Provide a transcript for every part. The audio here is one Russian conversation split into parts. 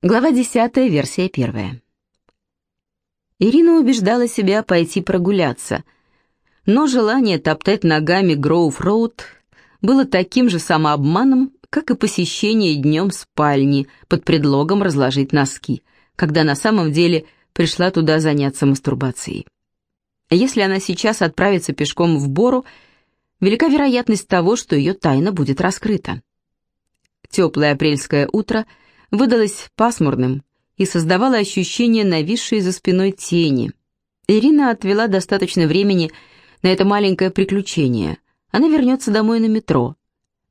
Глава 10, версия 1. Ирина убеждала себя пойти прогуляться, но желание топтать ногами Гроув-Роуд было таким же самообманом, как и посещение днем спальни под предлогом разложить носки, когда на самом деле пришла туда заняться мастурбацией. Если она сейчас отправится пешком в Бору, велика вероятность того, что ее тайна будет раскрыта. Теплое апрельское утро – выдалось пасмурным и создавало ощущение нависшей за спиной тени. Ирина отвела достаточно времени на это маленькое приключение. Она вернется домой на метро,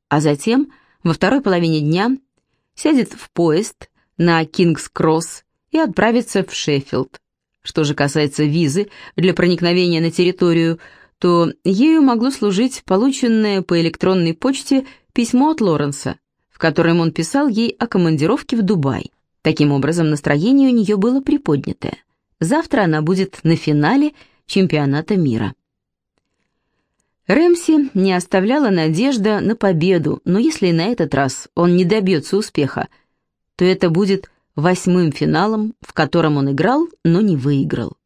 а затем, во второй половине дня, сядет в поезд на Кингс-Кросс и отправится в Шеффилд. Что же касается визы для проникновения на территорию, то ею могло служить полученное по электронной почте письмо от Лоренса, в котором он писал ей о командировке в Дубай. Таким образом, настроение у нее было приподнятое. Завтра она будет на финале чемпионата мира. Рэмси не оставляла надежда на победу, но если на этот раз он не добьется успеха, то это будет восьмым финалом, в котором он играл, но не выиграл.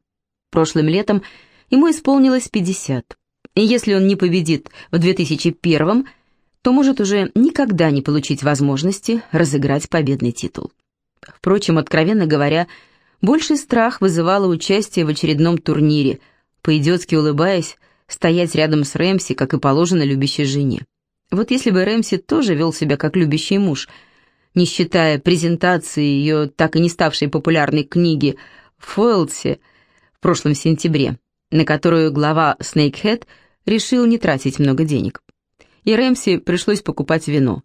Прошлым летом ему исполнилось 50, и если он не победит в 2001 то может уже никогда не получить возможности разыграть победный титул. Впрочем, откровенно говоря, больший страх вызывало участие в очередном турнире, по-идиотски улыбаясь, стоять рядом с Рэмси, как и положено любящей жене. Вот если бы Рэмси тоже вел себя как любящий муж, не считая презентации ее так и не ставшей популярной книги в в прошлом сентябре, на которую глава Снейкхед решил не тратить много денег и Рэмси пришлось покупать вино.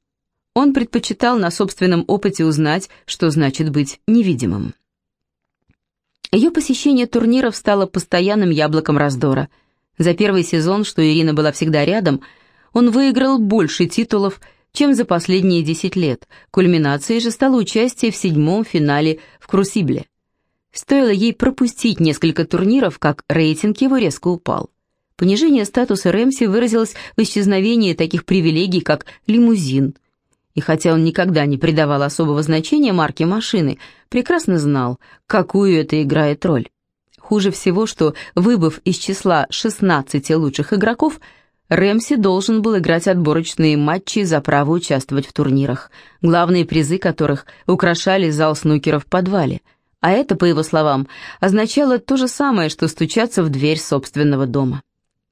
Он предпочитал на собственном опыте узнать, что значит быть невидимым. Ее посещение турниров стало постоянным яблоком раздора. За первый сезон, что Ирина была всегда рядом, он выиграл больше титулов, чем за последние 10 лет. Кульминацией же стало участие в седьмом финале в Крусибле. Стоило ей пропустить несколько турниров, как рейтинг его резко упал. Понижение статуса Рэмси выразилось в исчезновении таких привилегий, как лимузин. И хотя он никогда не придавал особого значения марке машины, прекрасно знал, какую это играет роль. Хуже всего, что, выбыв из числа 16 лучших игроков, Рэмси должен был играть отборочные матчи за право участвовать в турнирах, главные призы которых украшали зал снукера в подвале. А это, по его словам, означало то же самое, что стучаться в дверь собственного дома.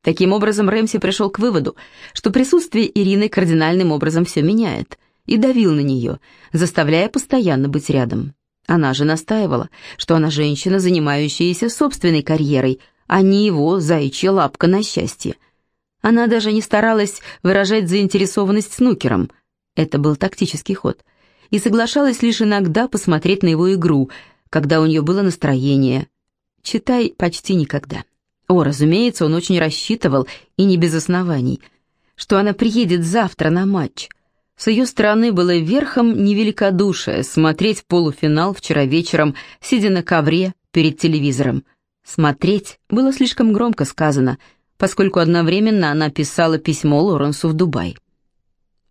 Таким образом, Рэмси пришел к выводу, что присутствие Ирины кардинальным образом все меняет, и давил на нее, заставляя постоянно быть рядом. Она же настаивала, что она женщина, занимающаяся собственной карьерой, а не его заячья лапка на счастье. Она даже не старалась выражать заинтересованность снукером, это был тактический ход, и соглашалась лишь иногда посмотреть на его игру, когда у нее было настроение. Читай почти никогда. О, разумеется, он очень рассчитывал, и не без оснований, что она приедет завтра на матч. С ее стороны было верхом невеликодушие смотреть полуфинал вчера вечером, сидя на ковре перед телевизором. Смотреть было слишком громко сказано, поскольку одновременно она писала письмо Лоренсу в Дубай.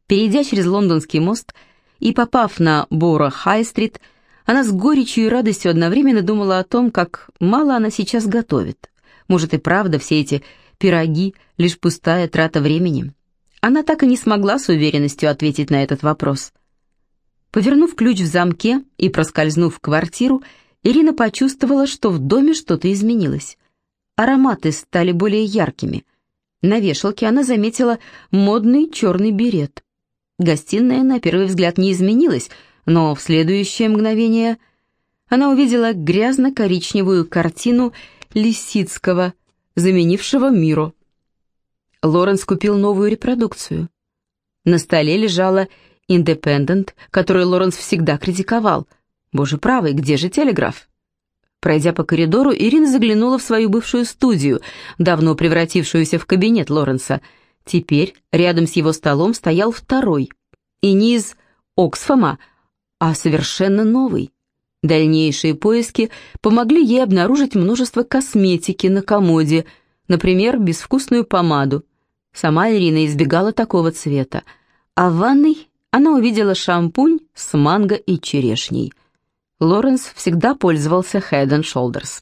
Перейдя через лондонский мост и попав на Бора-Хай-стрит, она с горечью и радостью одновременно думала о том, как мало она сейчас готовит. Может и правда все эти пироги — лишь пустая трата времени? Она так и не смогла с уверенностью ответить на этот вопрос. Повернув ключ в замке и проскользнув в квартиру, Ирина почувствовала, что в доме что-то изменилось. Ароматы стали более яркими. На вешалке она заметила модный черный берет. Гостиная, на первый взгляд, не изменилась, но в следующее мгновение она увидела грязно-коричневую картину Лисицкого, заменившего Миру. Лоренс купил новую репродукцию. На столе лежала «Индепендент», которую Лоренс всегда критиковал. Боже правый, где же телеграф? Пройдя по коридору, Ирина заглянула в свою бывшую студию, давно превратившуюся в кабинет Лоренса. Теперь рядом с его столом стоял второй, и не из Оксфома, а совершенно новый. Дальнейшие поиски помогли ей обнаружить множество косметики на комоде, например, безвкусную помаду. Сама Ирина избегала такого цвета, а в ванной она увидела шампунь с манго и черешней. Лоренс всегда пользовался Head and Shoulders.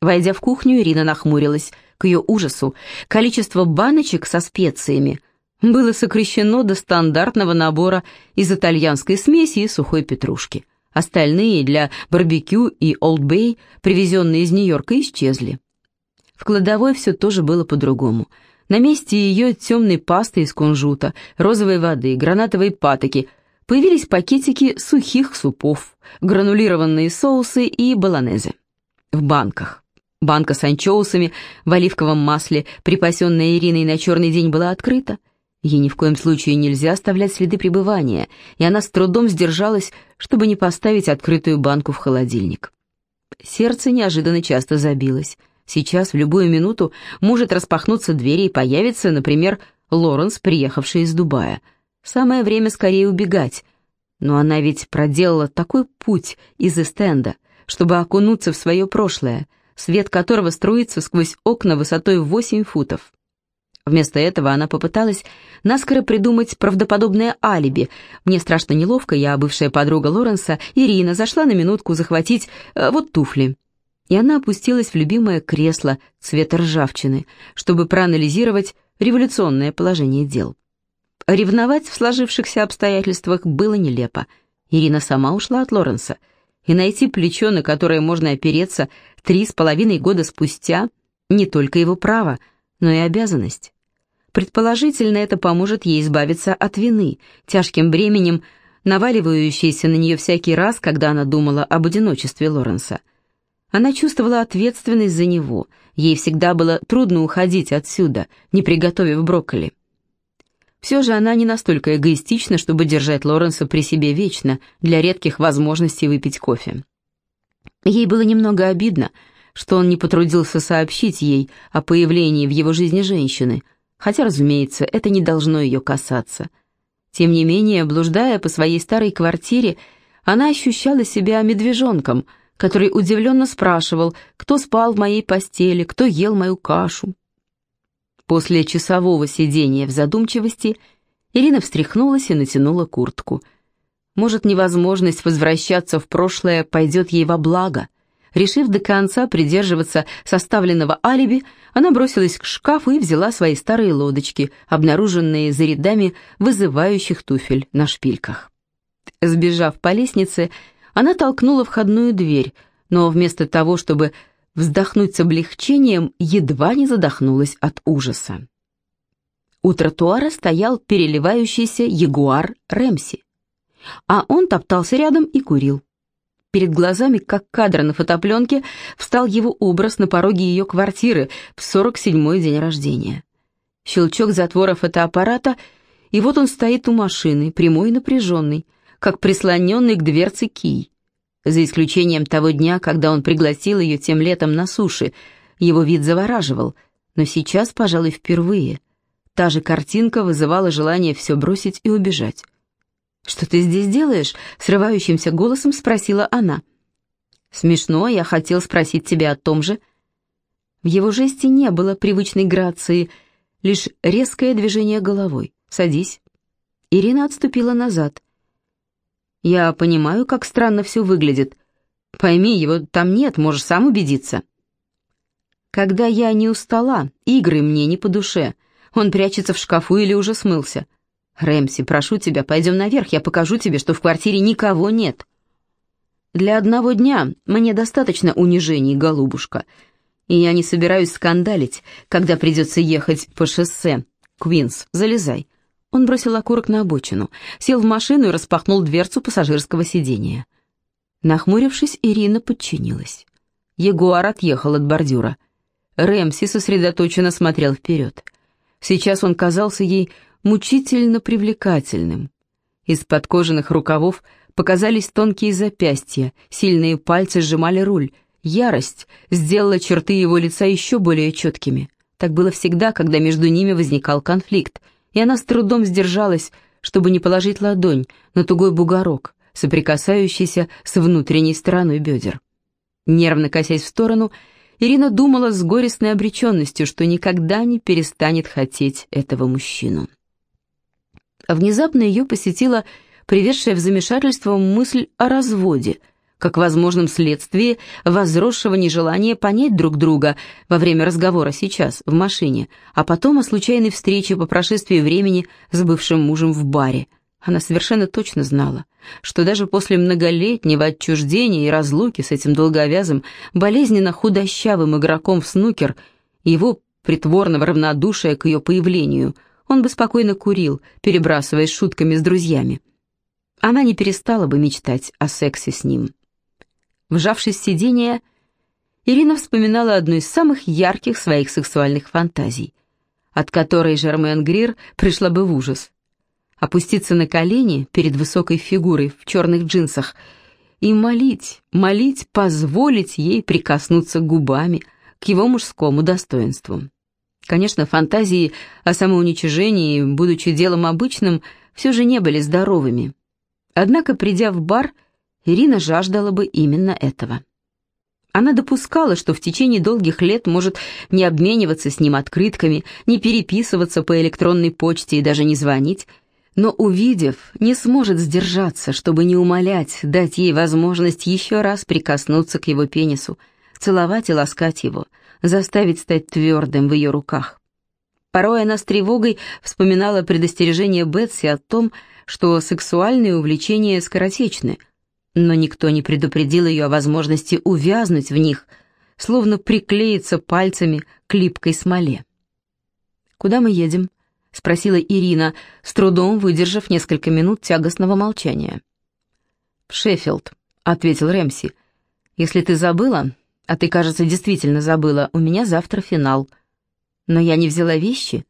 Войдя в кухню, Ирина нахмурилась. К ее ужасу, количество баночек со специями было сокращено до стандартного набора из итальянской смеси и сухой петрушки. Остальные для барбекю и Олд Бэй, привезенные из Нью-Йорка, исчезли. В кладовой все тоже было по-другому. На месте ее темной пасты из кунжута, розовой воды, гранатовой патоки появились пакетики сухих супов, гранулированные соусы и баланезе. В банках. Банка с анчоусами в оливковом масле, припасенная Ириной на черный день, была открыта. Ей ни в коем случае нельзя оставлять следы пребывания, и она с трудом сдержалась, чтобы не поставить открытую банку в холодильник. Сердце неожиданно часто забилось. Сейчас, в любую минуту, может распахнуться дверь и появится, например, Лоренс, приехавший из Дубая. Самое время скорее убегать. Но она ведь проделала такой путь из Эстенда, чтобы окунуться в свое прошлое, свет которого струится сквозь окна высотой в 8 футов. Вместо этого она попыталась наскоро придумать правдоподобное алиби. Мне страшно неловко, я бывшая подруга Лоренса, Ирина, зашла на минутку захватить э, вот туфли. И она опустилась в любимое кресло цвета ржавчины, чтобы проанализировать революционное положение дел. Ревновать в сложившихся обстоятельствах было нелепо. Ирина сама ушла от Лоренса — и найти плечо, на которое можно опереться три с половиной года спустя, не только его право, но и обязанность. Предположительно, это поможет ей избавиться от вины, тяжким бременем, наваливающейся на нее всякий раз, когда она думала об одиночестве Лоренса. Она чувствовала ответственность за него, ей всегда было трудно уходить отсюда, не приготовив брокколи. Все же она не настолько эгоистична, чтобы держать Лоренса при себе вечно, для редких возможностей выпить кофе. Ей было немного обидно, что он не потрудился сообщить ей о появлении в его жизни женщины, хотя, разумеется, это не должно ее касаться. Тем не менее, блуждая по своей старой квартире, она ощущала себя медвежонком, который удивленно спрашивал, кто спал в моей постели, кто ел мою кашу. После часового сидения в задумчивости Ирина встряхнулась и натянула куртку. Может, невозможность возвращаться в прошлое пойдет ей во благо. Решив до конца придерживаться составленного алиби, она бросилась к шкафу и взяла свои старые лодочки, обнаруженные за рядами вызывающих туфель на шпильках. Сбежав по лестнице, она толкнула входную дверь, но вместо того, чтобы вздохнуть с облегчением, едва не задохнулась от ужаса. У тротуара стоял переливающийся ягуар Рэмси, а он топтался рядом и курил. Перед глазами, как кадр на фотопленке, встал его образ на пороге ее квартиры в 47-й день рождения. Щелчок затвора фотоаппарата, и вот он стоит у машины, прямой и напряженный, как прислоненный к дверце кий за исключением того дня, когда он пригласил ее тем летом на суши. Его вид завораживал, но сейчас, пожалуй, впервые. Та же картинка вызывала желание все бросить и убежать. «Что ты здесь делаешь?» — срывающимся голосом спросила она. «Смешно, я хотел спросить тебя о том же». В его жесте не было привычной грации, лишь резкое движение головой. «Садись». Ирина отступила назад. Я понимаю, как странно все выглядит. Пойми, его там нет, можешь сам убедиться. Когда я не устала, игры мне не по душе. Он прячется в шкафу или уже смылся. Рэмси, прошу тебя, пойдем наверх, я покажу тебе, что в квартире никого нет. Для одного дня мне достаточно унижений, голубушка. И я не собираюсь скандалить, когда придется ехать по шоссе. Квинс, залезай. Он бросил окурок на обочину, сел в машину и распахнул дверцу пассажирского сидения. Нахмурившись, Ирина подчинилась. Ягуар отъехал от бордюра. Рэмси сосредоточенно смотрел вперед. Сейчас он казался ей мучительно привлекательным. Из-под кожаных рукавов показались тонкие запястья, сильные пальцы сжимали руль. Ярость сделала черты его лица еще более четкими. Так было всегда, когда между ними возникал конфликт — и она с трудом сдержалась, чтобы не положить ладонь на тугой бугорок, соприкасающийся с внутренней стороной бедер. Нервно косясь в сторону, Ирина думала с горестной обреченностью, что никогда не перестанет хотеть этого мужчину. Внезапно ее посетила приведшая в замешательство мысль о разводе, как возможном следствии возросшего нежелания понять друг друга во время разговора сейчас, в машине, а потом о случайной встрече по прошествии времени с бывшим мужем в баре. Она совершенно точно знала, что даже после многолетнего отчуждения и разлуки с этим долговязым, болезненно худощавым игроком в снукер, его притворного равнодушия к ее появлению, он бы спокойно курил, перебрасываясь шутками с друзьями. Она не перестала бы мечтать о сексе с ним. Вжавшись в сиденье, Ирина вспоминала одну из самых ярких своих сексуальных фантазий, от которой Жермен Грир пришла бы в ужас. Опуститься на колени перед высокой фигурой в черных джинсах и молить, молить, позволить ей прикоснуться губами к его мужскому достоинству. Конечно, фантазии о самоуничижении, будучи делом обычным, все же не были здоровыми. Однако, придя в бар, Ирина жаждала бы именно этого. Она допускала, что в течение долгих лет может не обмениваться с ним открытками, не переписываться по электронной почте и даже не звонить, но, увидев, не сможет сдержаться, чтобы не умолять, дать ей возможность еще раз прикоснуться к его пенису, целовать и ласкать его, заставить стать твердым в ее руках. Порой она с тревогой вспоминала предостережение Бетси о том, что сексуальные увлечения скоротечны – но никто не предупредил ее о возможности увязнуть в них, словно приклеиться пальцами к липкой смоле. «Куда мы едем?» — спросила Ирина, с трудом выдержав несколько минут тягостного молчания. «В Шеффилд», — ответил Рэмси. «Если ты забыла, а ты, кажется, действительно забыла, у меня завтра финал. Но я не взяла вещи».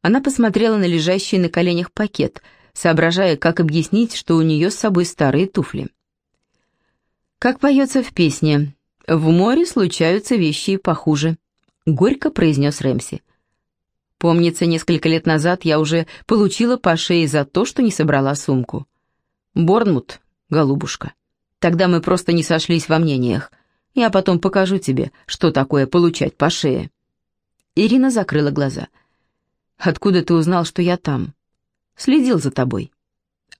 Она посмотрела на лежащий на коленях пакет, соображая, как объяснить, что у нее с собой старые туфли. Как поется в песне «В море случаются вещи похуже», — горько произнес Рэмси. Помнится, несколько лет назад я уже получила по шее за то, что не собрала сумку. Борнмут, голубушка. Тогда мы просто не сошлись во мнениях. Я потом покажу тебе, что такое получать по шее. Ирина закрыла глаза. «Откуда ты узнал, что я там?» «Следил за тобой».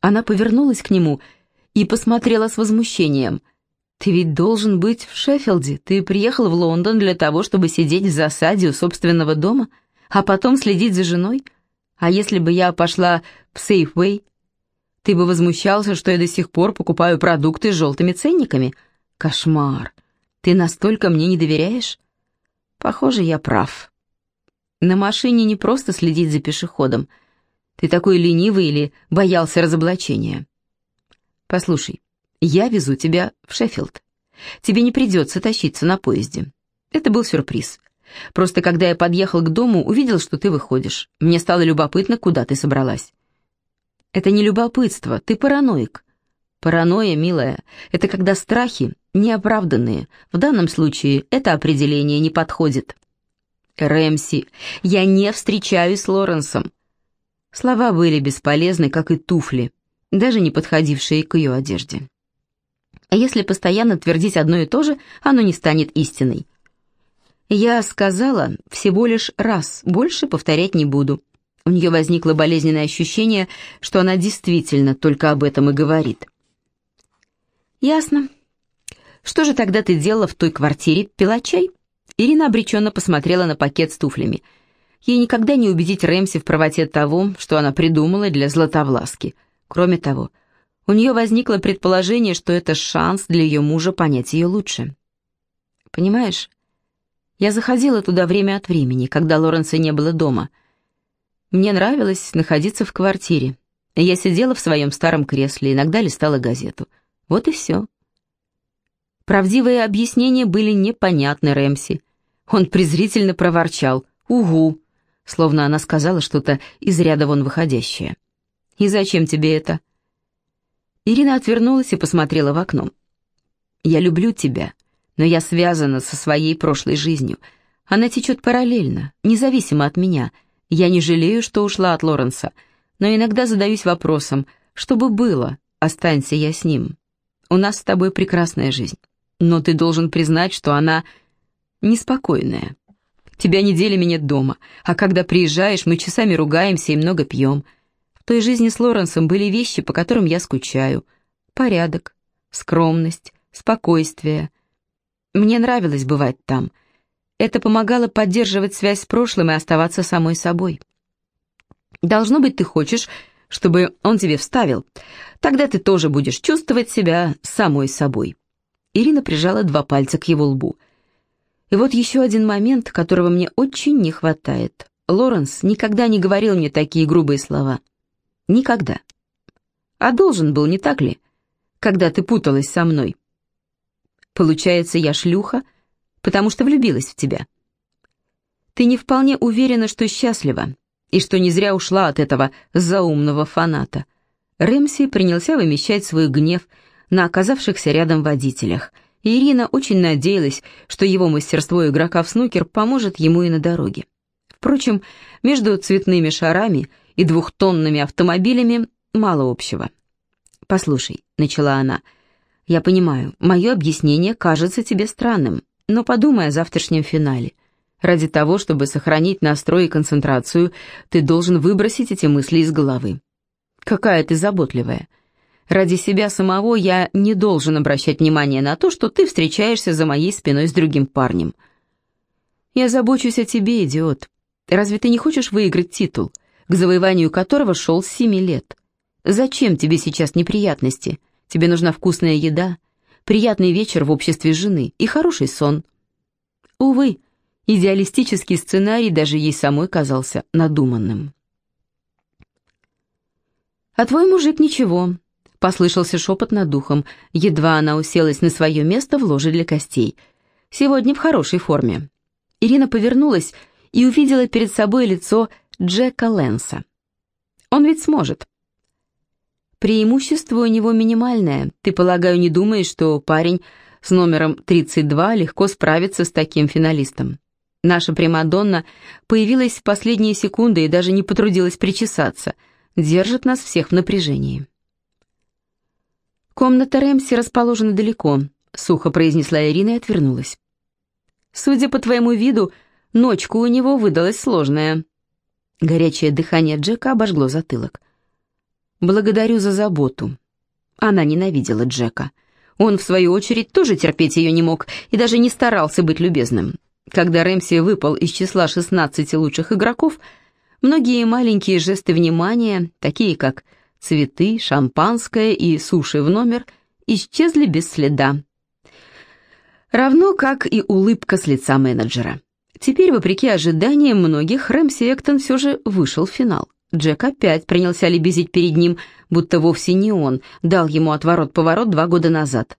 Она повернулась к нему и посмотрела с возмущением — «Ты ведь должен быть в Шеффилде. Ты приехал в Лондон для того, чтобы сидеть в засаде у собственного дома, а потом следить за женой? А если бы я пошла в Сейфвей, ты бы возмущался, что я до сих пор покупаю продукты с желтыми ценниками? Кошмар! Ты настолько мне не доверяешь? Похоже, я прав. На машине не просто следить за пешеходом. Ты такой ленивый или боялся разоблачения? Послушай, я везу тебя в Шеффилд. Тебе не придется тащиться на поезде. Это был сюрприз. Просто когда я подъехал к дому, увидел, что ты выходишь. Мне стало любопытно, куда ты собралась. Это не любопытство, ты параноик. Паранойя, милая, это когда страхи неоправданные. В данном случае это определение не подходит. Рэмси, я не встречаюсь с Лоренсом. Слова были бесполезны, как и туфли, даже не подходившие к ее одежде. А если постоянно твердить одно и то же, оно не станет истиной. Я сказала всего лишь раз, больше повторять не буду. У нее возникло болезненное ощущение, что она действительно только об этом и говорит. «Ясно. Что же тогда ты делала в той квартире? Пила чай?» Ирина обреченно посмотрела на пакет с туфлями. Ей никогда не убедить Рэмси в правоте того, что она придумала для Златовласки. Кроме того, у нее возникло предположение, что это шанс для ее мужа понять ее лучше. «Понимаешь, я заходила туда время от времени, когда Лоренса не было дома. Мне нравилось находиться в квартире. Я сидела в своем старом кресле, иногда листала газету. Вот и все». Правдивые объяснения были непонятны Рэмси. Он презрительно проворчал «Угу», словно она сказала что-то из ряда вон выходящее. «И зачем тебе это?» Ирина отвернулась и посмотрела в окно. «Я люблю тебя, но я связана со своей прошлой жизнью. Она течет параллельно, независимо от меня. Я не жалею, что ушла от Лоренса, но иногда задаюсь вопросом, что бы было, останься я с ним. У нас с тобой прекрасная жизнь, но ты должен признать, что она неспокойная. Тебя неделями нет дома, а когда приезжаешь, мы часами ругаемся и много пьем» той жизни с Лоренсом были вещи, по которым я скучаю. Порядок, скромность, спокойствие. Мне нравилось бывать там. Это помогало поддерживать связь с прошлым и оставаться самой собой. Должно быть, ты хочешь, чтобы он тебе вставил. Тогда ты тоже будешь чувствовать себя самой собой. Ирина прижала два пальца к его лбу. И вот еще один момент, которого мне очень не хватает. Лоренс никогда не говорил мне такие грубые слова. Никогда. А должен был, не так ли? Когда ты путалась со мной. Получается, я шлюха, потому что влюбилась в тебя. Ты не вполне уверена, что счастлива, и что не зря ушла от этого заумного фаната. Рэмси принялся вымещать свой гнев на оказавшихся рядом водителях, Ирина очень надеялась, что его мастерство игрока в снукер поможет ему и на дороге. Впрочем, между цветными шарами и двухтонными автомобилями мало общего. «Послушай», — начала она, — «я понимаю, мое объяснение кажется тебе странным, но подумай о завтрашнем финале. Ради того, чтобы сохранить настрой и концентрацию, ты должен выбросить эти мысли из головы. Какая ты заботливая. Ради себя самого я не должен обращать внимание на то, что ты встречаешься за моей спиной с другим парнем. Я забочусь о тебе, идиот. Разве ты не хочешь выиграть титул, к завоеванию которого шел семи лет? Зачем тебе сейчас неприятности? Тебе нужна вкусная еда, приятный вечер в обществе жены и хороший сон. Увы, Идеалистический сценарий даже ей самой казался надуманным. «А твой мужик ничего», — послышался шепот над духом, едва она уселась на свое место в ложе для костей. «Сегодня в хорошей форме». Ирина повернулась и увидела перед собой лицо Джека Лэнса. «Он ведь сможет». «Преимущество у него минимальное. Ты, полагаю, не думаешь, что парень с номером 32 легко справится с таким финалистом?» Наша Примадонна появилась в последние секунды и даже не потрудилась причесаться. Держит нас всех в напряжении. «Комната Рэмси расположена далеко», — сухо произнесла Ирина и отвернулась. «Судя по твоему виду, ночка у него выдалась сложная». Горячее дыхание Джека обожгло затылок. «Благодарю за заботу». Она ненавидела Джека. Он, в свою очередь, тоже терпеть ее не мог и даже не старался быть любезным. Когда Рэмси выпал из числа 16 лучших игроков, многие маленькие жесты внимания, такие как цветы, шампанское и суши в номер, исчезли без следа. Равно как и улыбка с лица менеджера. Теперь, вопреки ожиданиям многих, Рэмси Эктон все же вышел в финал. Джек опять принялся лебезить перед ним, будто вовсе не он дал ему отворот-поворот два года назад.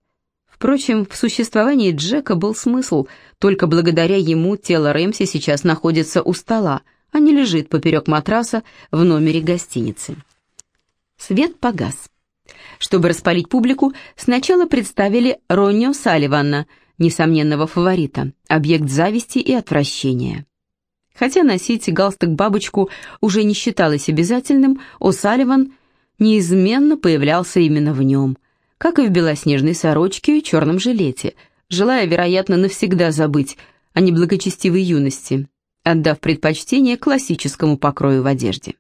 Впрочем, в существовании Джека был смысл, только благодаря ему тело Рэмси сейчас находится у стола, а не лежит поперек матраса в номере гостиницы. Свет погас. Чтобы распалить публику, сначала представили Роннио Салливана, несомненного фаворита, объект зависти и отвращения. Хотя носить галстук-бабочку уже не считалось обязательным, О'Салливан неизменно появлялся именно в нем – как и в белоснежной сорочке и черном жилете, желая, вероятно, навсегда забыть о неблагочестивой юности, отдав предпочтение классическому покрою в одежде.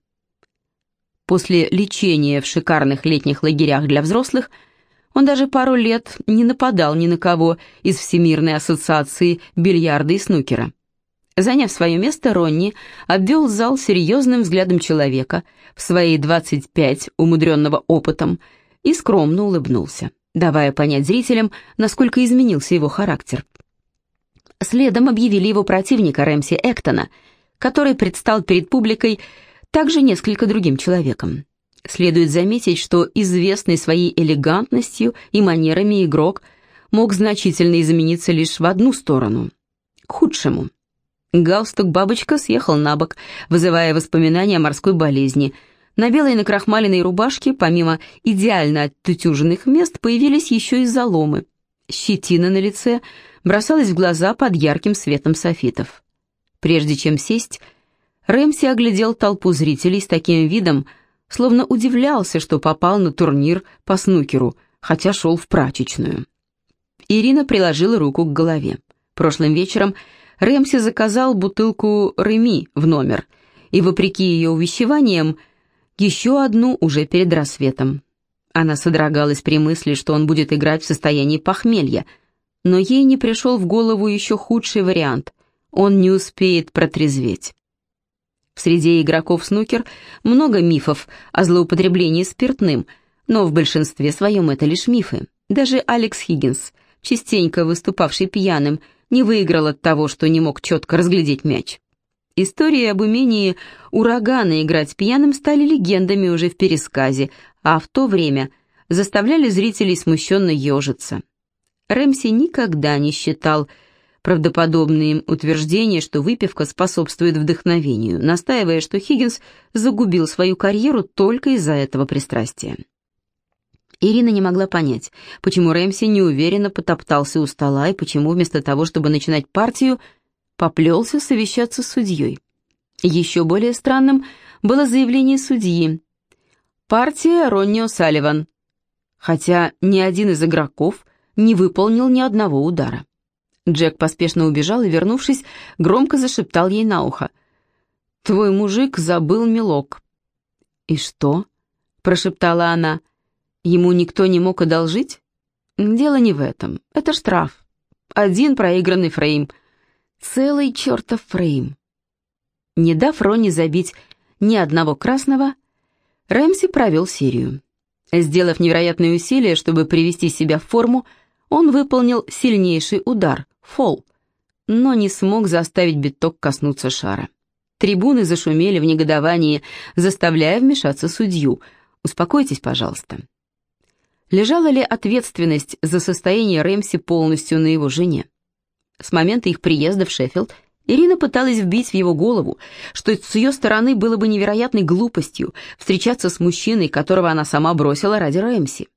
После лечения в шикарных летних лагерях для взрослых он даже пару лет не нападал ни на кого из Всемирной ассоциации бильярда и снукера. Заняв свое место, Ронни обвел зал серьезным взглядом человека, в свои 25 умудренного опытом, и скромно улыбнулся, давая понять зрителям, насколько изменился его характер. Следом объявили его противника Рэмси Эктона, который предстал перед публикой также несколько другим человеком. Следует заметить, что известный своей элегантностью и манерами игрок мог значительно измениться лишь в одну сторону – к худшему. Галстук-бабочка съехал на бок, вызывая воспоминания о морской болезни – на белой накрахмаленной рубашке, помимо идеально оттутюженных мест, появились еще и заломы. Щетина на лице бросалась в глаза под ярким светом софитов. Прежде чем сесть, Рэмси оглядел толпу зрителей с таким видом, словно удивлялся, что попал на турнир по снукеру, хотя шел в прачечную. Ирина приложила руку к голове. Прошлым вечером Рэмси заказал бутылку Реми в номер, и, вопреки ее увещеваниям, еще одну уже перед рассветом. Она содрогалась при мысли, что он будет играть в состоянии похмелья, но ей не пришел в голову еще худший вариант. Он не успеет протрезветь. В среде игроков снукер много мифов о злоупотреблении спиртным, но в большинстве своем это лишь мифы. Даже Алекс Хиггинс, частенько выступавший пьяным, не выиграл от того, что не мог четко разглядеть мяч. Истории об умении урагана играть пьяным стали легендами уже в пересказе, а в то время заставляли зрителей смущенно ежиться. Рэмси никогда не считал правдоподобные утверждения, что выпивка способствует вдохновению, настаивая, что Хиггинс загубил свою карьеру только из-за этого пристрастия. Ирина не могла понять, почему Рэмси неуверенно потоптался у стола и почему вместо того, чтобы начинать партию, поплелся совещаться с судьей. Еще более странным было заявление судьи. «Партия Ронни О'Салливан», хотя ни один из игроков не выполнил ни одного удара. Джек поспешно убежал и, вернувшись, громко зашептал ей на ухо. «Твой мужик забыл мелок». «И что?» — прошептала она. Ему никто не мог одолжить? Дело не в этом. Это штраф. Один проигранный фрейм. Целый чертов фрейм. Не дав Ронни забить ни одного красного, Рэмси провел серию. Сделав невероятные усилия, чтобы привести себя в форму, он выполнил сильнейший удар, фол, но не смог заставить биток коснуться шара. Трибуны зашумели в негодовании, заставляя вмешаться судью. «Успокойтесь, пожалуйста. Лежала ли ответственность за состояние Рэмси полностью на его жене? С момента их приезда в Шеффилд Ирина пыталась вбить в его голову, что с ее стороны было бы невероятной глупостью встречаться с мужчиной, которого она сама бросила ради Рэмси.